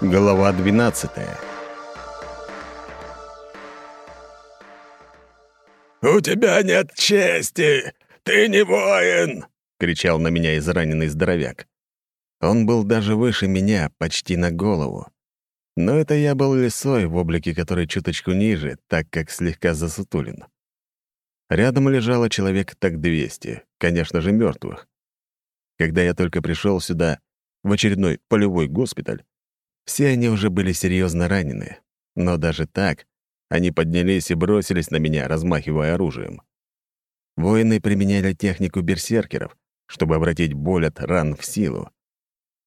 Глава 12 «У тебя нет чести! Ты не воин!» — кричал на меня израненный здоровяк. Он был даже выше меня, почти на голову. Но это я был лисой, в облике которой чуточку ниже, так как слегка засутулен. Рядом лежало человек так 200, конечно же, мертвых. Когда я только пришел сюда, в очередной полевой госпиталь, все они уже были серьезно ранены. Но даже так они поднялись и бросились на меня, размахивая оружием. Воины применяли технику берсеркеров, чтобы обратить боль от ран в силу.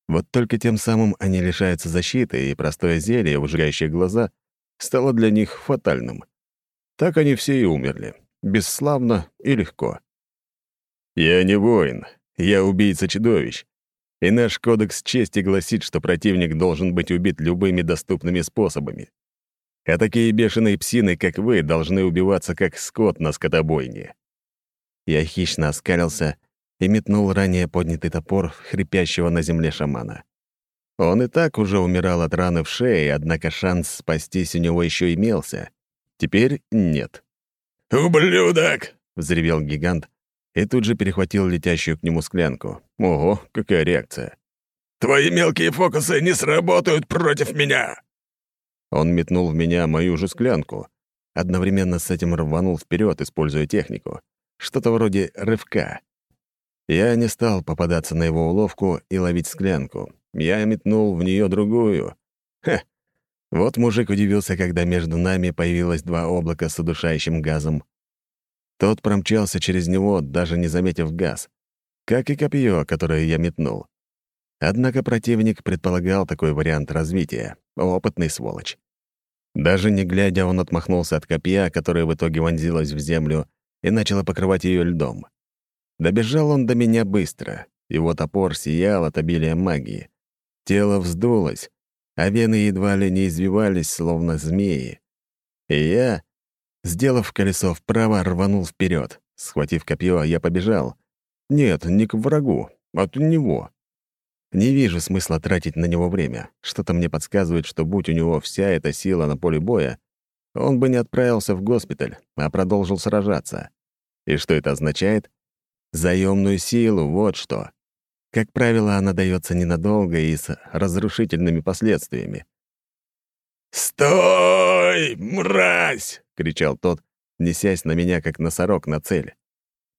Вот только тем самым они лишаются защиты, и простое зелье, выжигающее глаза, стало для них фатальным. Так они все и умерли бесславно и легко. «Я не воин, я убийца-чудовищ, и наш кодекс чести гласит, что противник должен быть убит любыми доступными способами. А такие бешеные псины, как вы, должны убиваться как скот на скотобойне». Я хищно оскалился и метнул ранее поднятый топор в хрипящего на земле шамана. Он и так уже умирал от раны в шее, однако шанс спастись у него еще имелся. Теперь нет. «Ублюдок!» — взревел гигант и тут же перехватил летящую к нему склянку. Ого, какая реакция! «Твои мелкие фокусы не сработают против меня!» Он метнул в меня мою же склянку. Одновременно с этим рванул вперед, используя технику. Что-то вроде рывка. Я не стал попадаться на его уловку и ловить склянку. Я метнул в нее другую. Хе, вот мужик удивился, когда между нами появилось два облака с удушающим газом. Тот промчался через него, даже не заметив газ, как и копье, которое я метнул. Однако противник предполагал такой вариант развития. Опытный сволочь. Даже не глядя, он отмахнулся от копья, которое в итоге вонзилось в землю и начало покрывать ее льдом. Добежал он до меня быстро. Его топор сиял от обилия магии. Тело вздулось, а вены едва ли не извивались, словно змеи. И я, сделав колесо вправо, рванул вперед. Схватив копье, я побежал. Нет, не к врагу, от него. Не вижу смысла тратить на него время. Что-то мне подсказывает, что будь у него вся эта сила на поле боя, он бы не отправился в госпиталь, а продолжил сражаться. И что это означает? Заемную силу, вот что. Как правило, она дается ненадолго и с разрушительными последствиями. «Стой, мразь!» — кричал тот, несясь на меня, как носорог на цель.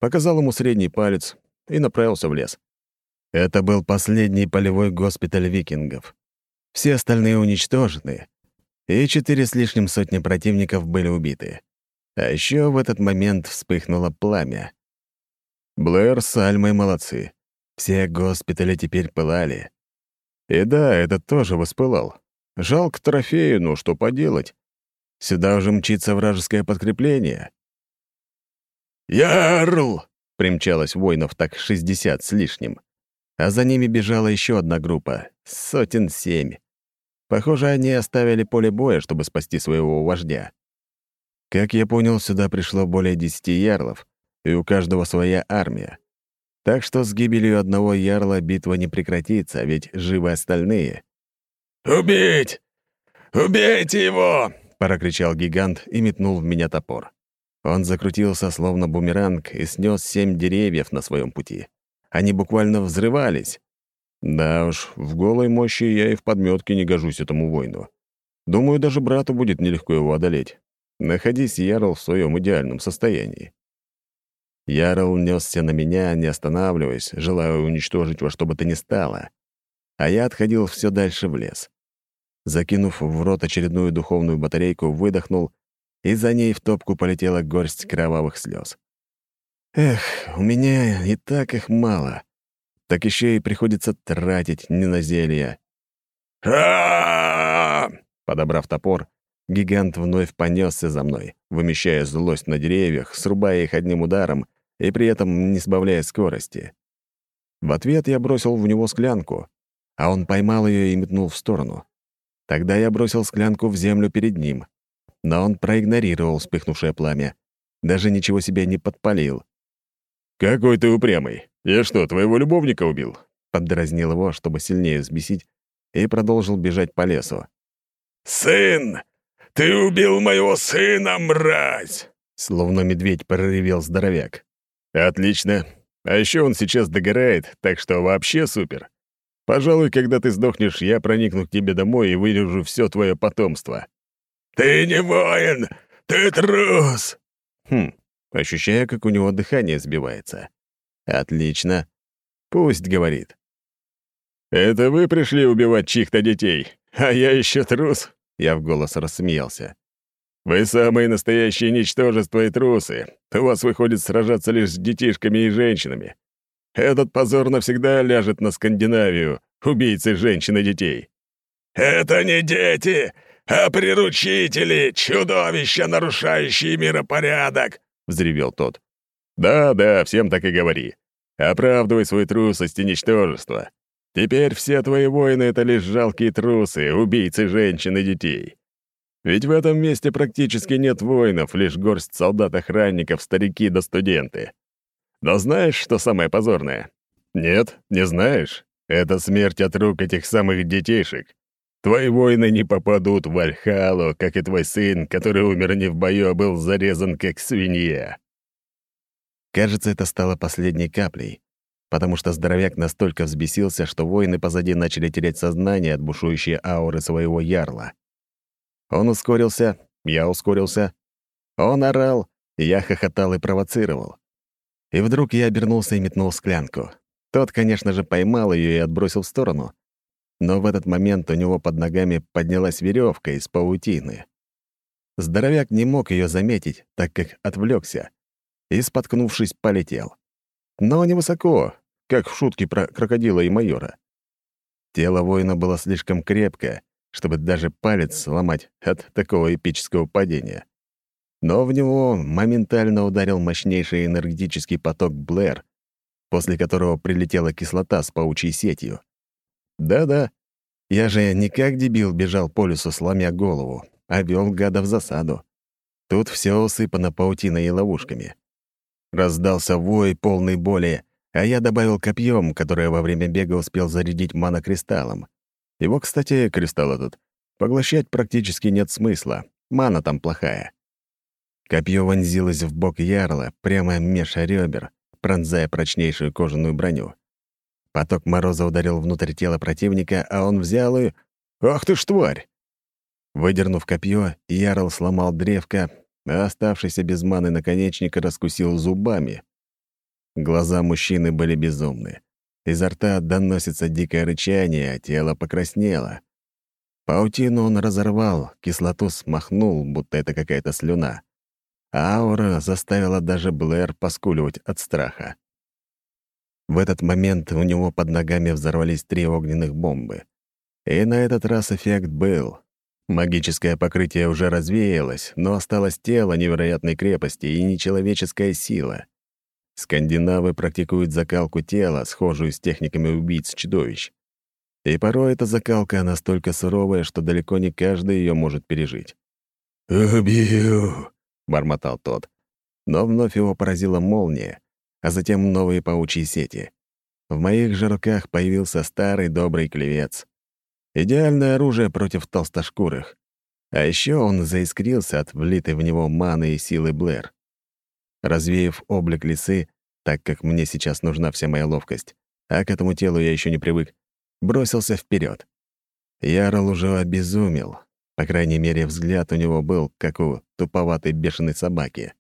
Показал ему средний палец и направился в лес. Это был последний полевой госпиталь викингов. Все остальные уничтожены, и четыре с лишним сотни противников были убиты. А еще в этот момент вспыхнуло пламя. Блэр с Альмой молодцы. Все госпитали теперь пылали. И да, этот тоже воспылал. Жалко трофею, но что поделать? Сюда уже мчится вражеское подкрепление. «Ярл!» — примчалось воинов так шестьдесят с лишним. А за ними бежала еще одна группа, сотен семь. Похоже, они оставили поле боя, чтобы спасти своего вождя. Как я понял, сюда пришло более десяти ярлов, и у каждого своя армия. Так что с гибелью одного ярла битва не прекратится, ведь живы остальные. «Убить! Убейте его!» — прокричал гигант и метнул в меня топор. Он закрутился, словно бумеранг, и снес семь деревьев на своем пути. Они буквально взрывались. Да уж, в голой мощи я и в подметке не гожусь этому воину. Думаю, даже брату будет нелегко его одолеть. Находись Ярл в своем идеальном состоянии. Ярл несся на меня, не останавливаясь, желая уничтожить во что бы то ни стало. А я отходил все дальше в лес. Закинув в рот очередную духовную батарейку, выдохнул, и за ней в топку полетела горсть кровавых слез. Эх, у меня и так их мало. Так еще и приходится тратить не на зелья. Подобрав топор, гигант вновь понесся за мной, вымещая злость на деревьях, срубая их одним ударом и при этом не сбавляя скорости. В ответ я бросил в него склянку, а он поймал ее и метнул в сторону. Тогда я бросил склянку в землю перед ним, но он проигнорировал вспыхнувшее пламя, даже ничего себе не подпалил. «Какой ты упрямый! Я что, твоего любовника убил?» Поддразнил его, чтобы сильнее взбесить, и продолжил бежать по лесу. «Сын! Ты убил моего сына, мразь!» Словно медведь проревел здоровяк. «Отлично. А еще он сейчас догорает, так что вообще супер. Пожалуй, когда ты сдохнешь, я проникну к тебе домой и вырежу все твое потомство». «Ты не воин! Ты трус!» Хм, ощущаю, как у него дыхание сбивается. «Отлично. Пусть говорит». «Это вы пришли убивать чьих-то детей, а я еще трус?» Я в голос рассмеялся. «Вы самые настоящие ничтожества и трусы. У вас выходит сражаться лишь с детишками и женщинами. Этот позор навсегда ляжет на Скандинавию, убийцы женщин и детей». «Это не дети, а приручители, чудовища, нарушающие миропорядок!» — взревел тот. «Да-да, всем так и говори. Оправдывай свою трусость и ничтожество. Теперь все твои воины — это лишь жалкие трусы, убийцы женщин и детей. Ведь в этом месте практически нет воинов, лишь горсть солдат-охранников, старики да студенты. Но знаешь, что самое позорное? Нет, не знаешь? Это смерть от рук этих самых детейшек. Твои воины не попадут в Вальхалу, как и твой сын, который умер не в бою, а был зарезан как свинья. Кажется, это стало последней каплей, потому что здоровяк настолько взбесился, что воины позади начали терять сознание от бушующей ауры своего ярла. Он ускорился, я ускорился. Он орал, я хохотал и провоцировал. И вдруг я обернулся и метнул склянку. Тот, конечно же, поймал ее и отбросил в сторону. Но в этот момент у него под ногами поднялась веревка из паутины. Здоровяк не мог ее заметить, так как отвлекся, и, споткнувшись, полетел. Но невысоко, как в шутке про крокодила и майора. Тело воина было слишком крепкое, чтобы даже палец сломать от такого эпического падения но в него моментально ударил мощнейший энергетический поток Блэр, после которого прилетела кислота с паучьей сетью. Да-да, я же не как дебил бежал по лесу, сломя голову, а вел гада в засаду. Тут все усыпано паутиной и ловушками. Раздался вой полной боли, а я добавил копьем, которое во время бега успел зарядить манокристаллом. Его, кстати, кристалл этот, поглощать практически нет смысла, мана там плохая. Копье вонзилось в бок ярла, прямо меж ребер, пронзая прочнейшую кожаную броню. Поток мороза ударил внутрь тела противника, а он взял и... «Ах ты ж тварь!» Выдернув копье, ярл сломал древко, а оставшийся без маны наконечник раскусил зубами. Глаза мужчины были безумны. Изо рта доносится дикое рычание, а тело покраснело. Паутину он разорвал, кислоту смахнул, будто это какая-то слюна. Аура заставила даже Блэр поскуливать от страха. В этот момент у него под ногами взорвались три огненных бомбы. И на этот раз эффект был. Магическое покрытие уже развеялось, но осталось тело невероятной крепости и нечеловеческая сила. Скандинавы практикуют закалку тела, схожую с техниками убийц-чудовищ. И порой эта закалка настолько суровая, что далеко не каждый ее может пережить. «Убью!» — бормотал тот. Но вновь его поразила молния, а затем новые паучьи сети. В моих же руках появился старый добрый клевец. Идеальное оружие против толстошкурых. А еще он заискрился от влитой в него маны и силы Блэр. Развеяв облик лисы, так как мне сейчас нужна вся моя ловкость, а к этому телу я еще не привык, бросился вперед. Ярл уже обезумел, по крайней мере, взгляд у него был, как у туповатой бешеной собаки.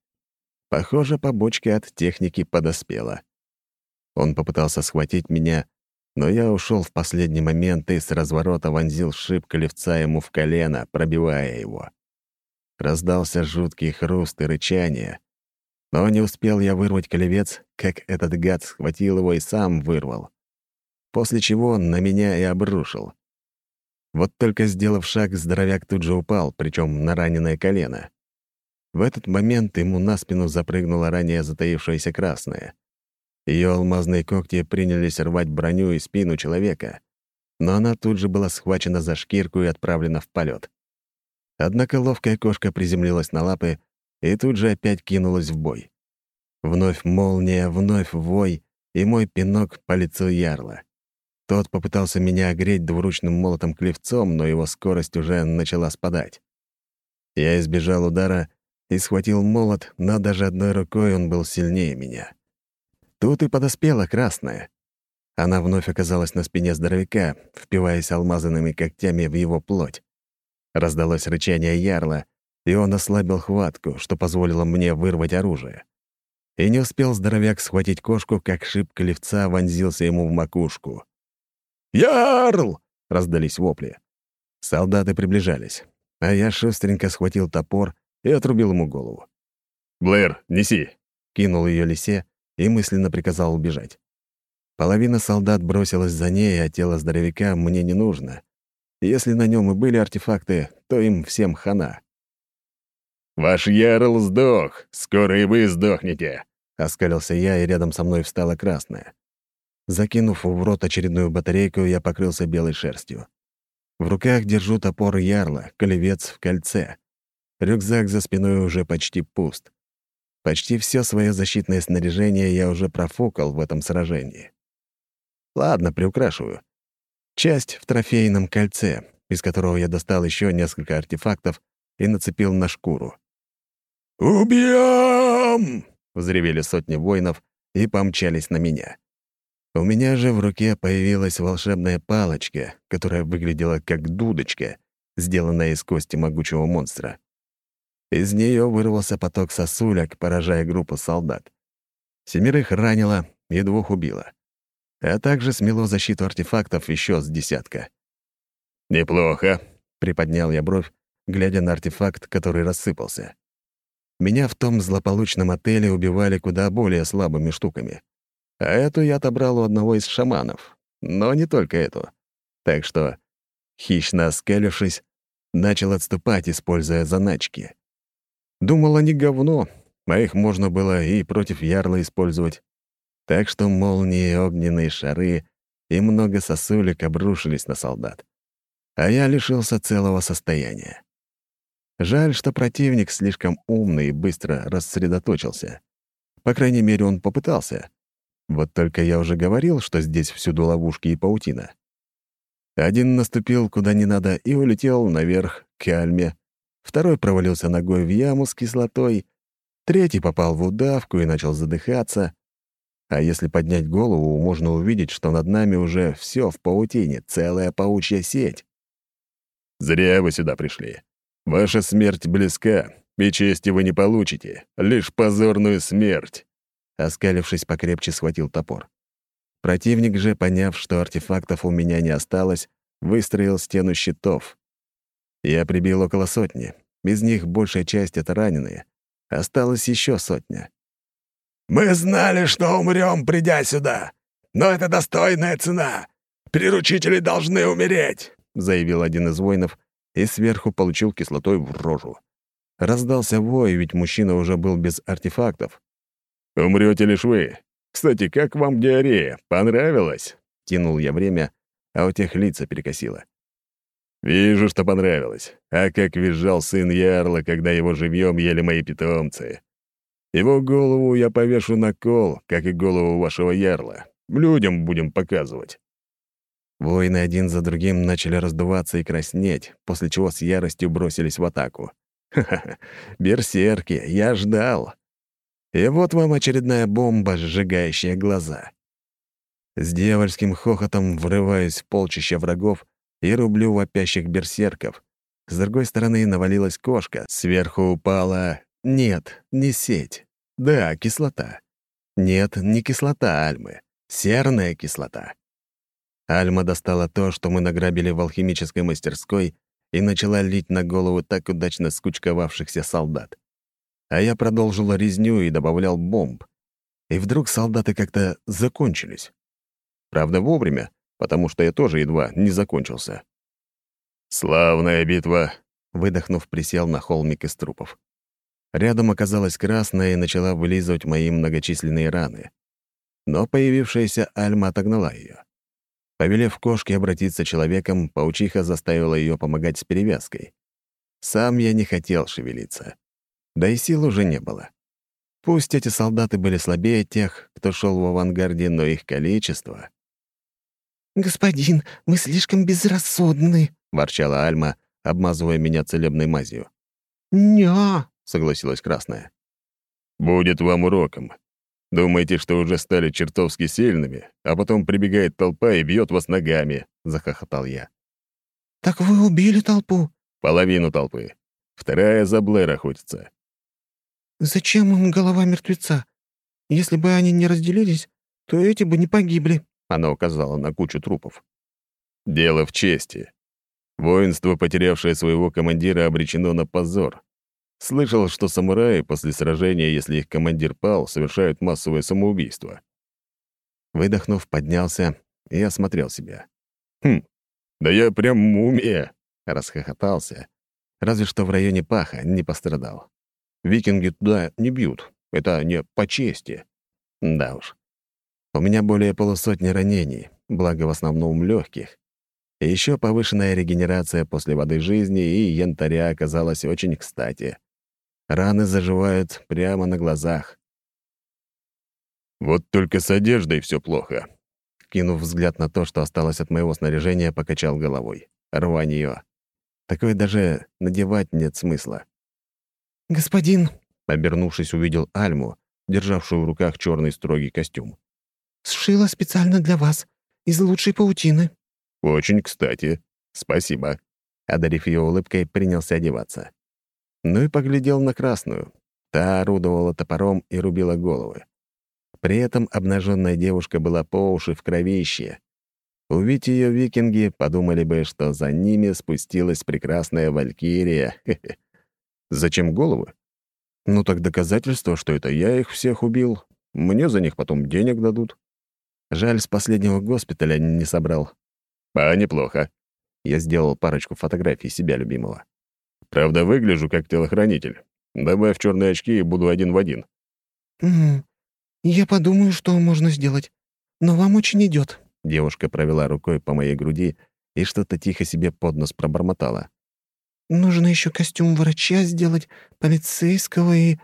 Похоже, побочка от техники подоспела. Он попытался схватить меня, но я ушел в последний момент и с разворота вонзил шип колевца ему в колено, пробивая его. Раздался жуткий хруст и рычание. Но не успел я вырвать колевец, как этот гад схватил его и сам вырвал. После чего он на меня и обрушил. Вот только сделав шаг, здоровяк тут же упал, причем на раненое колено. В этот момент ему на спину запрыгнула ранее затаившаяся красная. Ее алмазные когти принялись рвать броню и спину человека, но она тут же была схвачена за шкирку и отправлена в полет. Однако ловкая кошка приземлилась на лапы и тут же опять кинулась в бой. Вновь молния, вновь вой и мой пинок по лицу ярла. Тот попытался меня огреть двуручным молотом клевцом, но его скорость уже начала спадать. Я избежал удара и схватил молот, но даже одной рукой он был сильнее меня. Тут и подоспела красная. Она вновь оказалась на спине здоровяка, впиваясь алмазанными когтями в его плоть. Раздалось рычание ярла, и он ослабил хватку, что позволило мне вырвать оружие. И не успел здоровяк схватить кошку, как шип клевца вонзился ему в макушку. «Ярл!» — раздались вопли. Солдаты приближались, а я шустренько схватил топор и отрубил ему голову. «Блэр, неси!» — кинул ее лисе и мысленно приказал убежать. Половина солдат бросилась за ней, а тело здоровяка мне не нужно. Если на нем и были артефакты, то им всем хана. «Ваш ярл сдох, скоро и вы сдохнете!» — оскалился я, и рядом со мной встала красная. Закинув в рот очередную батарейку, я покрылся белой шерстью. В руках держу топор ярла, колевец в кольце. Рюкзак за спиной уже почти пуст. Почти все свое защитное снаряжение я уже профукал в этом сражении. Ладно, приукрашиваю. Часть в трофейном кольце, из которого я достал еще несколько артефактов и нацепил на шкуру. «Убьем!» — взревели сотни воинов и помчались на меня. У меня же в руке появилась волшебная палочка, которая выглядела как дудочка, сделанная из кости могучего монстра. Из нее вырвался поток сосулек, поражая группу солдат. Семерых ранило и двух убило. А также смело защиту артефактов еще с десятка. «Неплохо», — приподнял я бровь, глядя на артефакт, который рассыпался. Меня в том злополучном отеле убивали куда более слабыми штуками. А эту я отобрал у одного из шаманов. Но не только эту. Так что, хищно оскалившись, начал отступать, используя заначки. Думал, они говно, а их можно было и против ярла использовать. Так что молнии, огненные шары и много сосулек обрушились на солдат. А я лишился целого состояния. Жаль, что противник слишком умный и быстро рассредоточился. По крайней мере, он попытался. Вот только я уже говорил, что здесь всюду ловушки и паутина. Один наступил куда не надо и улетел наверх, к Альме. Второй провалился ногой в яму с кислотой. Третий попал в удавку и начал задыхаться. А если поднять голову, можно увидеть, что над нами уже все в паутине, целая паучья сеть. «Зря вы сюда пришли. Ваша смерть близка, и чести вы не получите, лишь позорную смерть». Оскалившись покрепче, схватил топор. Противник же, поняв, что артефактов у меня не осталось, выстроил стену щитов. Я прибил около сотни. Из них большая часть — это раненые. Осталось еще сотня. «Мы знали, что умрем, придя сюда. Но это достойная цена. Приручители должны умереть», — заявил один из воинов и сверху получил кислотой в рожу. Раздался вой, ведь мужчина уже был без артефактов. «Умрете лишь вы. Кстати, как вам диарея? Понравилось?» Тянул я время, а у тех лица перекосило. «Вижу, что понравилось. А как визжал сын Ярла, когда его живьем ели мои питомцы. Его голову я повешу на кол, как и голову вашего Ярла. Людям будем показывать». Воины один за другим начали раздуваться и краснеть, после чего с яростью бросились в атаку. Ха-ха, берсерки, я ждал. И вот вам очередная бомба, сжигающая глаза. С дьявольским хохотом врываюсь в полчища врагов и рублю вопящих берсерков. С другой стороны навалилась кошка, сверху упала... Нет, не сеть. Да, кислота. Нет, не кислота Альмы. Серная кислота. Альма достала то, что мы награбили в алхимической мастерской, и начала лить на голову так удачно скучковавшихся солдат а я продолжил резню и добавлял бомб. И вдруг солдаты как-то закончились. Правда, вовремя, потому что я тоже едва не закончился. «Славная битва!» — выдохнув, присел на холмик из трупов. Рядом оказалась красная и начала вылизывать мои многочисленные раны. Но появившаяся Альма отогнала ее. Повелев кошке обратиться человеком, паучиха заставила ее помогать с перевязкой. Сам я не хотел шевелиться. Да и сил уже не было. Пусть эти солдаты были слабее тех, кто шел в авангарде, но их количество... «Господин, вы слишком безрассудны», — ворчала Альма, обмазывая меня целебной мазью. «Ня!» — согласилась Красная. «Будет вам уроком. Думаете, что уже стали чертовски сильными, а потом прибегает толпа и бьет вас ногами», — захохотал я. «Так вы убили толпу?» «Половину толпы. Вторая за Блэр охотится». «Зачем им голова мертвеца? Если бы они не разделились, то эти бы не погибли», — она указала на кучу трупов. «Дело в чести. Воинство, потерявшее своего командира, обречено на позор. Слышал, что самураи после сражения, если их командир пал, совершают массовое самоубийство. Выдохнув, поднялся и осмотрел себя. «Хм, да я прям мумия!» — расхохотался. Разве что в районе паха не пострадал. Викинги туда не бьют. Это не по чести. Да уж. У меня более полусотни ранений, благо в основном легких. Еще повышенная регенерация после воды жизни и янтаря оказалась очень кстати. Раны заживают прямо на глазах. «Вот только с одеждой все плохо», Кинув взгляд на то, что осталось от моего снаряжения, покачал головой. Рвань ее. Такое даже надевать нет смысла. «Господин!» — обернувшись, увидел Альму, державшую в руках черный строгий костюм. «Сшила специально для вас, из лучшей паутины». «Очень кстати. Спасибо». Одарив ее улыбкой, принялся одеваться. Ну и поглядел на красную. Та орудовала топором и рубила головы. При этом обнаженная девушка была по уши в кровище. Увидеть ее викинги, подумали бы, что за ними спустилась прекрасная валькирия. Зачем головы? Ну так доказательство, что это я их всех убил. Мне за них потом денег дадут. Жаль, с последнего госпиталя не собрал. А неплохо. Я сделал парочку фотографий себя любимого. Правда, выгляжу как телохранитель. Добавь черные очки и буду один в один. «Угу. Я подумаю, что можно сделать. Но вам очень идет. Девушка провела рукой по моей груди и что-то тихо себе под нос пробормотала. «Нужно еще костюм врача сделать, полицейского и...»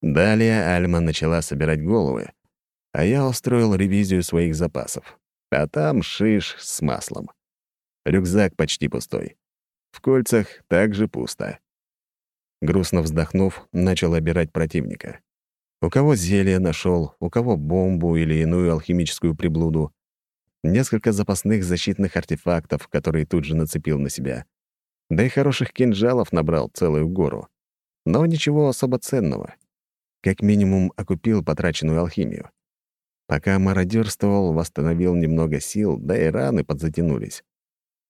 Далее Альма начала собирать головы, а я устроил ревизию своих запасов. А там шиш с маслом. Рюкзак почти пустой. В кольцах также пусто. Грустно вздохнув, начал обирать противника. У кого зелье нашел, у кого бомбу или иную алхимическую приблуду. Несколько запасных защитных артефактов, которые тут же нацепил на себя. Да и хороших кинжалов набрал целую гору. Но ничего особо ценного. Как минимум окупил потраченную алхимию. Пока мародерствовал, восстановил немного сил, да и раны подзатянулись.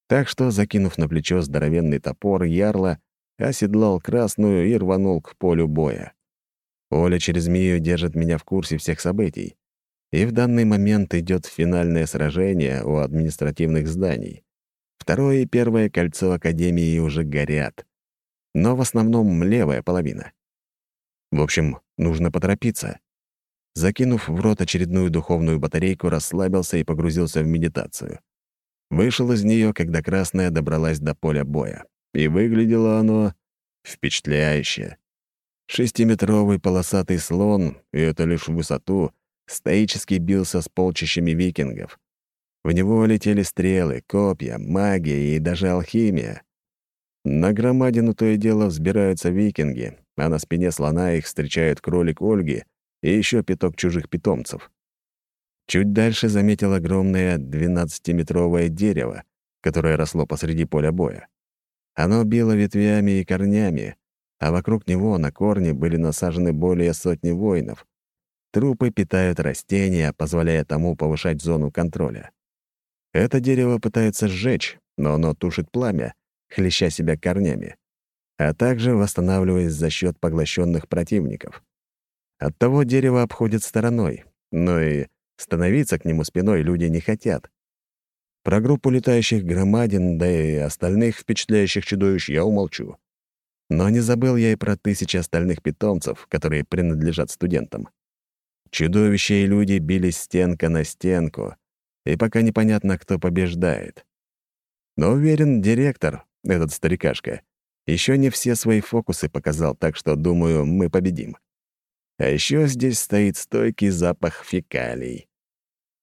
Так что, закинув на плечо здоровенный топор, ярла оседлал красную и рванул к полю боя. Оля через Мию держит меня в курсе всех событий. И в данный момент идет финальное сражение у административных зданий. Второе и первое кольцо Академии уже горят. Но в основном левая половина. В общем, нужно поторопиться. Закинув в рот очередную духовную батарейку, расслабился и погрузился в медитацию. Вышел из нее, когда красная добралась до поля боя. И выглядело оно впечатляюще. Шестиметровый полосатый слон, и это лишь в высоту, стоически бился с полчищами викингов. В него летели стрелы, копья, магия и даже алхимия. На громадину то и дело взбираются викинги, а на спине слона их встречают кролик Ольги и еще пяток чужих питомцев. Чуть дальше заметил огромное 12-метровое дерево, которое росло посреди поля боя. Оно било ветвями и корнями, а вокруг него на корне были насажены более сотни воинов. Трупы питают растения, позволяя тому повышать зону контроля. Это дерево пытается сжечь, но оно тушит пламя, хлеща себя корнями, а также восстанавливаясь за счет поглощенных противников. Оттого дерево обходит стороной, но и становиться к нему спиной люди не хотят. Про группу летающих громадин, да и остальных впечатляющих чудовищ я умолчу. Но не забыл я и про тысячи остальных питомцев, которые принадлежат студентам. Чудовища и люди бились стенка на стенку, и пока непонятно, кто побеждает. Но уверен, директор, этот старикашка, еще не все свои фокусы показал, так что, думаю, мы победим. А еще здесь стоит стойкий запах фекалий.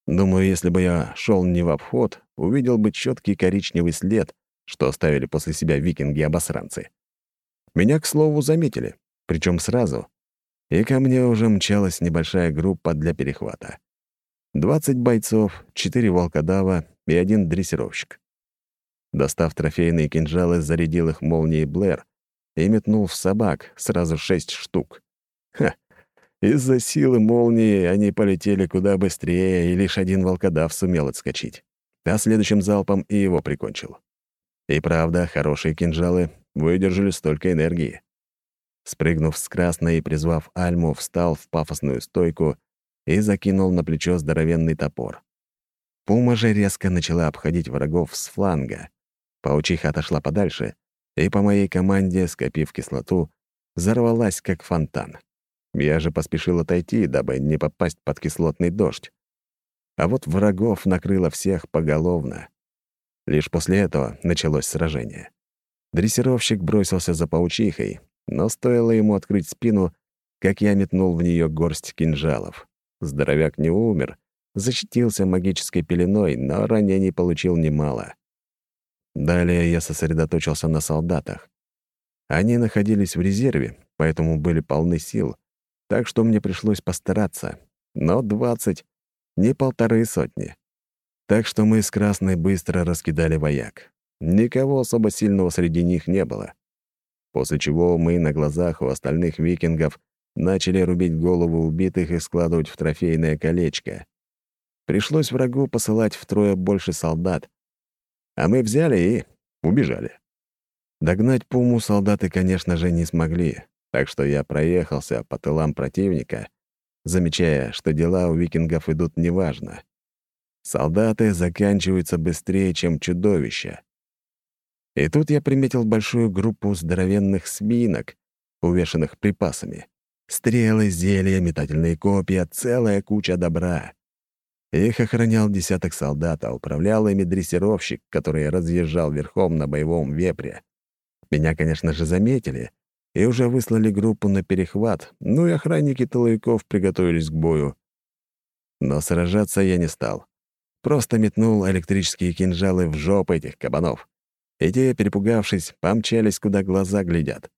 Думаю, если бы я шел не в обход, увидел бы четкий коричневый след, что оставили после себя викинги-обосранцы. Меня, к слову, заметили, причем сразу, и ко мне уже мчалась небольшая группа для перехвата. 20 бойцов, 4 волкодава и один дрессировщик. Достав трофейные кинжалы, зарядил их молнией Блэр и метнул в собак сразу шесть штук. Из-за силы молнии они полетели куда быстрее, и лишь один волкодав сумел отскочить. А следующим залпом и его прикончил. И правда, хорошие кинжалы выдержали столько энергии. Спрыгнув с красной и призвав Альму, встал в пафосную стойку и закинул на плечо здоровенный топор. Пума же резко начала обходить врагов с фланга. Паучиха отошла подальше, и по моей команде, скопив кислоту, взорвалась, как фонтан. Я же поспешил отойти, дабы не попасть под кислотный дождь. А вот врагов накрыло всех поголовно. Лишь после этого началось сражение. Дрессировщик бросился за паучихой, но стоило ему открыть спину, как я метнул в нее горсть кинжалов. Здоровяк не умер, защитился магической пеленой, но ранений получил немало. Далее я сосредоточился на солдатах. Они находились в резерве, поэтому были полны сил, так что мне пришлось постараться. Но двадцать — не полторы сотни. Так что мы с Красной быстро раскидали вояк. Никого особо сильного среди них не было. После чего мы на глазах у остальных викингов начали рубить голову убитых и складывать в трофейное колечко. Пришлось врагу посылать втрое больше солдат, а мы взяли и убежали. Догнать Пуму солдаты, конечно же, не смогли, так что я проехался по тылам противника, замечая, что дела у викингов идут неважно. Солдаты заканчиваются быстрее, чем чудовища. И тут я приметил большую группу здоровенных свинок, увешанных припасами. Стрелы, зелья, метательные копья — целая куча добра. Их охранял десяток солдат, а управлял ими дрессировщик, который разъезжал верхом на боевом вепре. Меня, конечно же, заметили и уже выслали группу на перехват, ну и охранники тыловиков приготовились к бою. Но сражаться я не стал. Просто метнул электрические кинжалы в жопы этих кабанов. И те, перепугавшись, помчались, куда глаза глядят.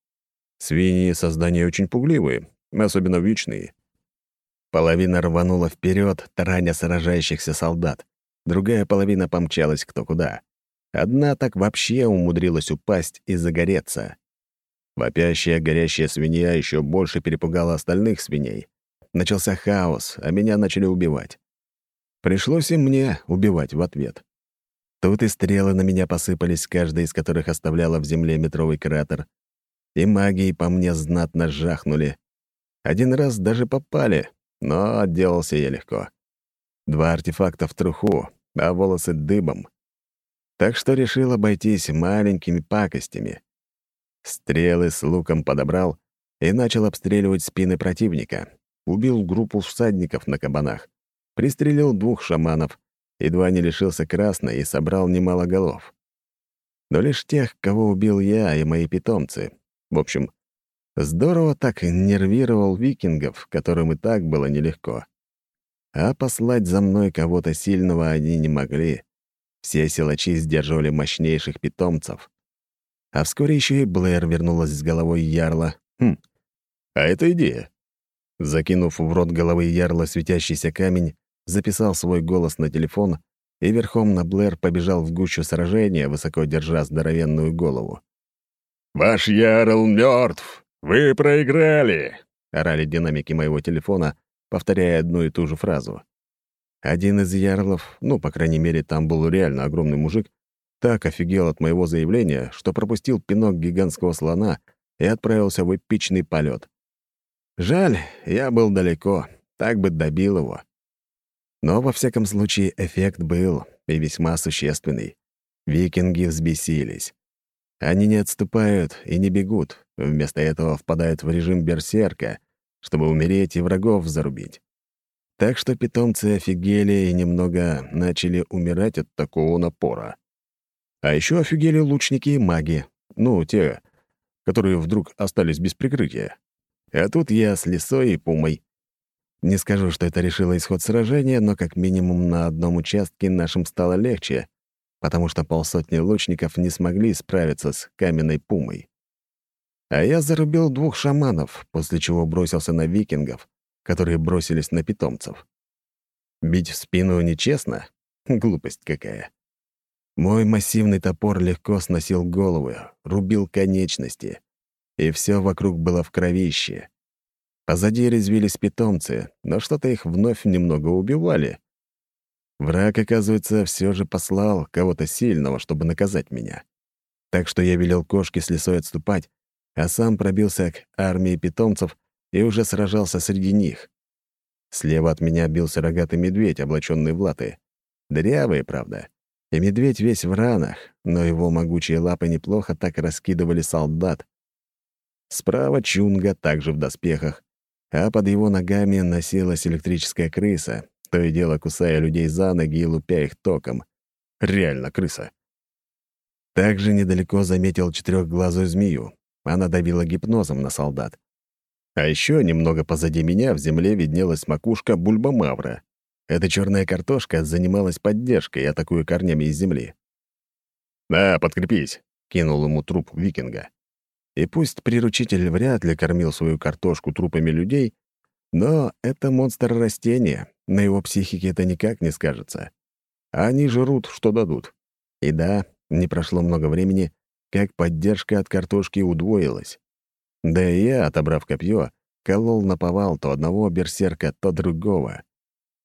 Свиньи — создания очень пугливые, особенно вичные. Половина рванула вперед, тараня сражающихся солдат. Другая половина помчалась кто куда. Одна так вообще умудрилась упасть и загореться. Вопящая горящая свинья еще больше перепугала остальных свиней. Начался хаос, а меня начали убивать. Пришлось и мне убивать в ответ. Тут и стрелы на меня посыпались, каждая из которых оставляла в земле метровый кратер. И магии по мне знатно жахнули. Один раз даже попали, но отделался я легко. Два артефакта в труху, а волосы дыбом. Так что решил обойтись маленькими пакостями. Стрелы с луком подобрал и начал обстреливать спины противника. Убил группу всадников на кабанах, пристрелил двух шаманов, едва не лишился красной и собрал немало голов. Но лишь тех, кого убил я и мои питомцы. В общем, Здорово так нервировал викингов, которым и так было нелегко. А послать за мной кого-то сильного они не могли. Все силачи сдерживали мощнейших питомцев. А вскоре еще и Блэр вернулась с головой ярла. Хм, а это идея. Закинув в рот головы ярла светящийся камень, записал свой голос на телефон и верхом на Блэр побежал в гущу сражения, высоко держа здоровенную голову. «Ваш ярл мертв! «Вы проиграли!» — орали динамики моего телефона, повторяя одну и ту же фразу. Один из ярлов, ну, по крайней мере, там был реально огромный мужик, так офигел от моего заявления, что пропустил пинок гигантского слона и отправился в эпичный полет. Жаль, я был далеко, так бы добил его. Но, во всяком случае, эффект был, и весьма существенный. Викинги взбесились. Они не отступают и не бегут, вместо этого впадают в режим берсерка, чтобы умереть и врагов зарубить. Так что питомцы офигели и немного начали умирать от такого напора. А еще офигели лучники и маги, ну, те, которые вдруг остались без прикрытия. А тут я с лисой и пумой. Не скажу, что это решило исход сражения, но как минимум на одном участке нашим стало легче, потому что полсотни лучников не смогли справиться с каменной пумой. А я зарубил двух шаманов, после чего бросился на викингов, которые бросились на питомцев. Бить в спину нечестно? Глупость какая. Мой массивный топор легко сносил головы, рубил конечности, и все вокруг было в кровище. Позади резвились питомцы, но что-то их вновь немного убивали. Враг, оказывается, все же послал кого-то сильного, чтобы наказать меня. Так что я велел кошке с лесой отступать, а сам пробился к армии питомцев и уже сражался среди них. Слева от меня бился рогатый медведь, облаченный в латы. Дырявый, правда. И медведь весь в ранах, но его могучие лапы неплохо так раскидывали солдат. Справа Чунга, также в доспехах, а под его ногами носилась электрическая крыса, то и дело кусая людей за ноги и лупя их током. Реально крыса. Также недалеко заметил четырехглазую змею. Она давила гипнозом на солдат. А еще немного позади меня в земле виднелась макушка бульбомавра. Эта черная картошка занималась поддержкой, атакуя корнями из земли. «Да, подкрепись», — кинул ему труп викинга. И пусть приручитель вряд ли кормил свою картошку трупами людей, но это монстр растения, на его психике это никак не скажется. Они жрут, что дадут. И да, не прошло много времени, как поддержка от картошки удвоилась. Да и я, отобрав копье, колол наповал то одного берсерка, то другого.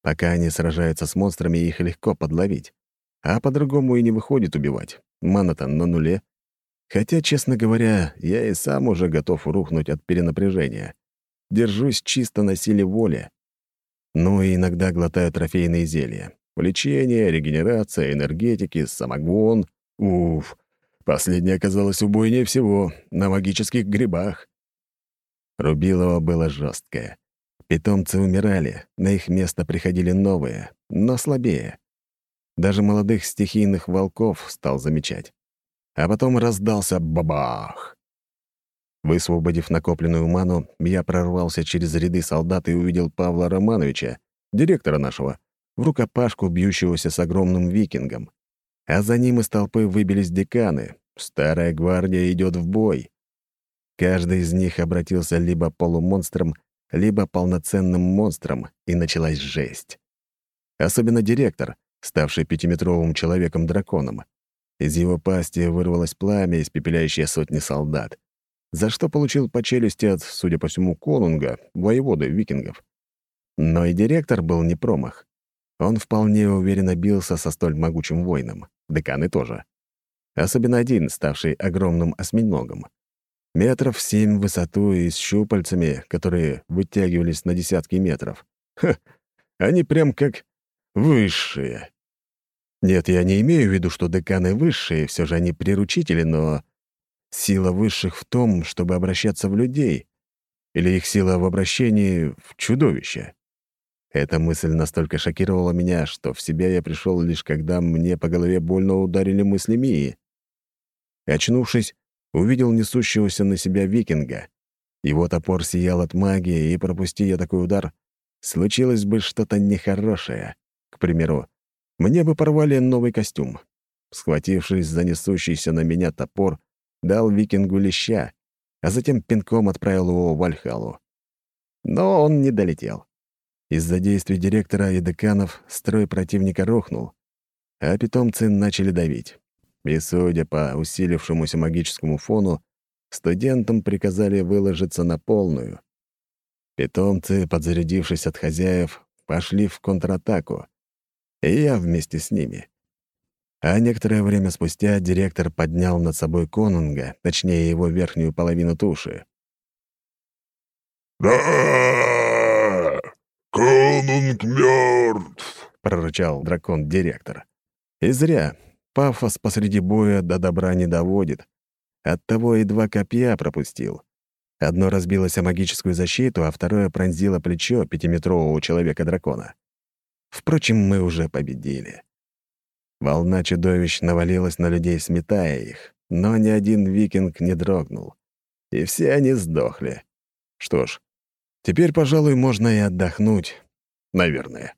Пока они сражаются с монстрами, их легко подловить. А по-другому и не выходит убивать. Мана-то на нуле. Хотя, честно говоря, я и сам уже готов рухнуть от перенапряжения. Держусь чисто на силе воли. Ну и иногда глотаю трофейные зелья. Лечение, регенерация, энергетики, самогон. Уф, последнее оказалось убойнее всего, на магических грибах. Рубилово было жесткое. Питомцы умирали, на их место приходили новые, но слабее. Даже молодых стихийных волков стал замечать. А потом раздался бабах. Высвободив накопленную ману, я прорвался через ряды солдат и увидел Павла Романовича, директора нашего, в рукопашку бьющегося с огромным викингом. А за ним из толпы выбились деканы. Старая гвардия идет в бой. Каждый из них обратился либо полумонстром, либо полноценным монстром, и началась жесть. Особенно директор, ставший пятиметровым человеком-драконом. Из его пасти вырвалось пламя, испепеляющее сотни солдат, за что получил по челюсти от, судя по всему, конунга, воеводы викингов. Но и директор был не промах. Он вполне уверенно бился со столь могучим воином. Деканы тоже. Особенно один, ставший огромным осьминогом. Метров семь в высоту и с щупальцами, которые вытягивались на десятки метров. Ха! Они прям как высшие. Нет, я не имею в виду, что деканы высшие, все же они приручители, но сила высших в том, чтобы обращаться в людей, или их сила в обращении в чудовище. Эта мысль настолько шокировала меня, что в себя я пришел лишь когда мне по голове больно ударили мысли Мии. Очнувшись, увидел несущегося на себя викинга. Его топор сиял от магии, и, пропусти я такой удар, случилось бы что-то нехорошее. К примеру, мне бы порвали новый костюм. Схватившись за несущийся на меня топор, дал викингу леща, а затем пинком отправил его в Вальхалу. Но он не долетел. Из-за действий директора и деканов строй противника рухнул, а питомцы начали давить. И, судя по усилившемуся магическому фону, студентам приказали выложиться на полную. Питомцы, подзарядившись от хозяев, пошли в контратаку, и я вместе с ними. А некоторое время спустя директор поднял над собой конунга, точнее, его верхнюю половину туши. «Да! Конунг мертв!» — прорычал дракон-директор. И зря. Пафос посреди боя до добра не доводит. Оттого и два копья пропустил. Одно разбилось о магическую защиту, а второе пронзило плечо пятиметрового человека-дракона. Впрочем, мы уже победили. Волна чудовищ навалилась на людей, сметая их, но ни один викинг не дрогнул. И все они сдохли. Что ж, теперь, пожалуй, можно и отдохнуть. Наверное.